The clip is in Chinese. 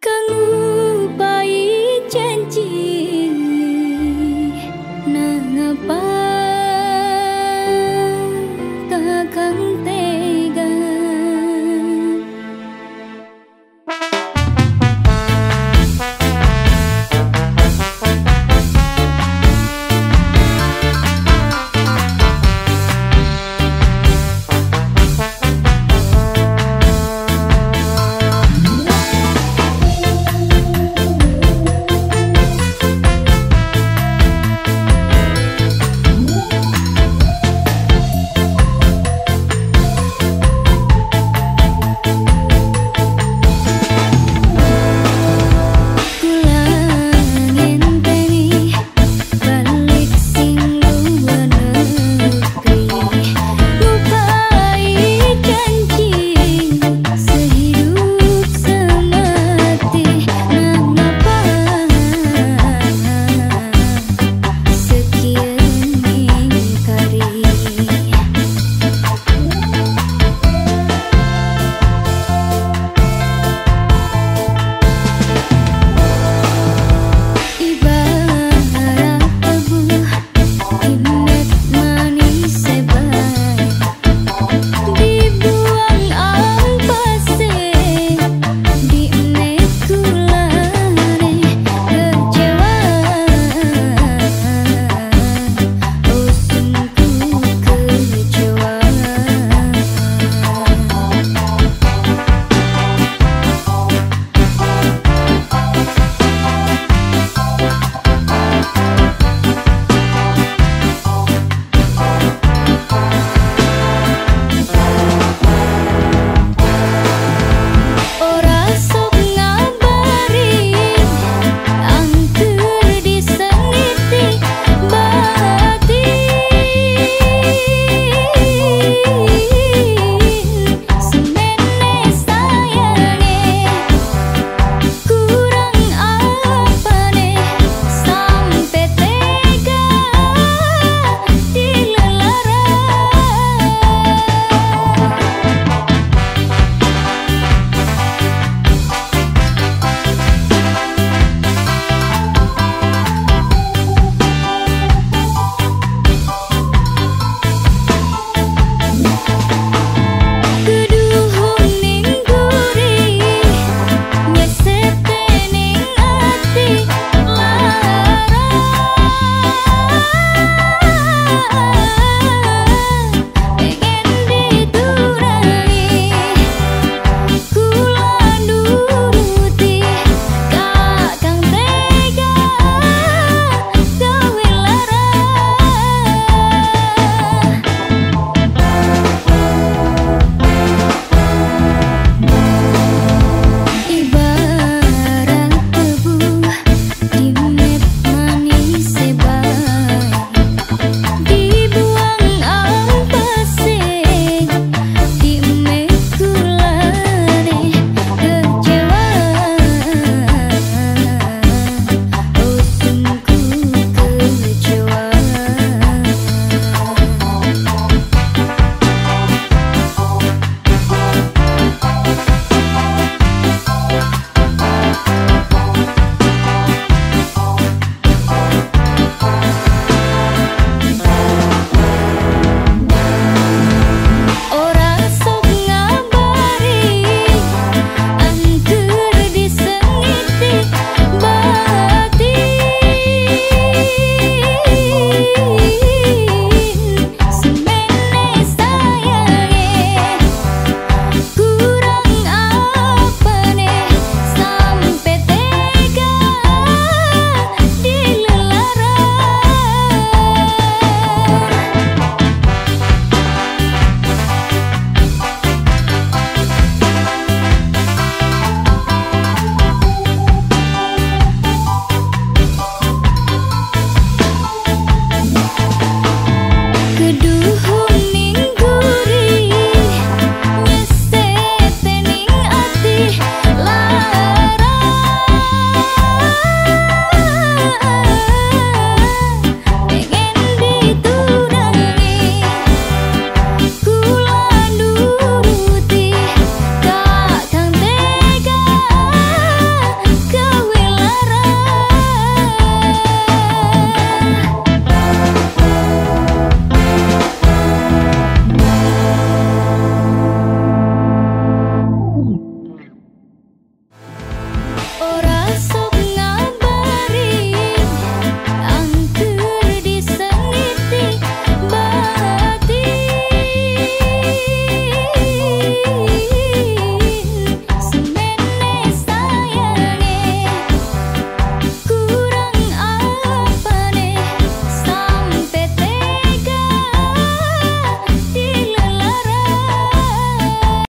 跟我。you